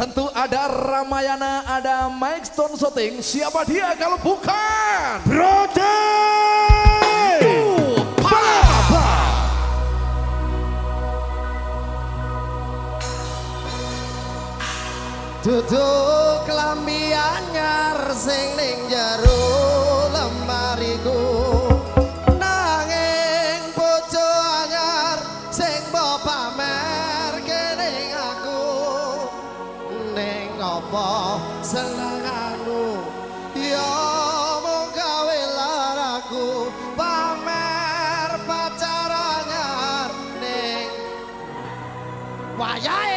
Tentu ada Ramayana, ada Mike Stone Shooting. Siapa dia kalau bukan? Brother. Duduk lambi anyar sing ning jero lemariku Nanging bojo anyar sing mbok pamer apa senenganku ya mung gawe laraku pamer pacaranyar ning. Wayahe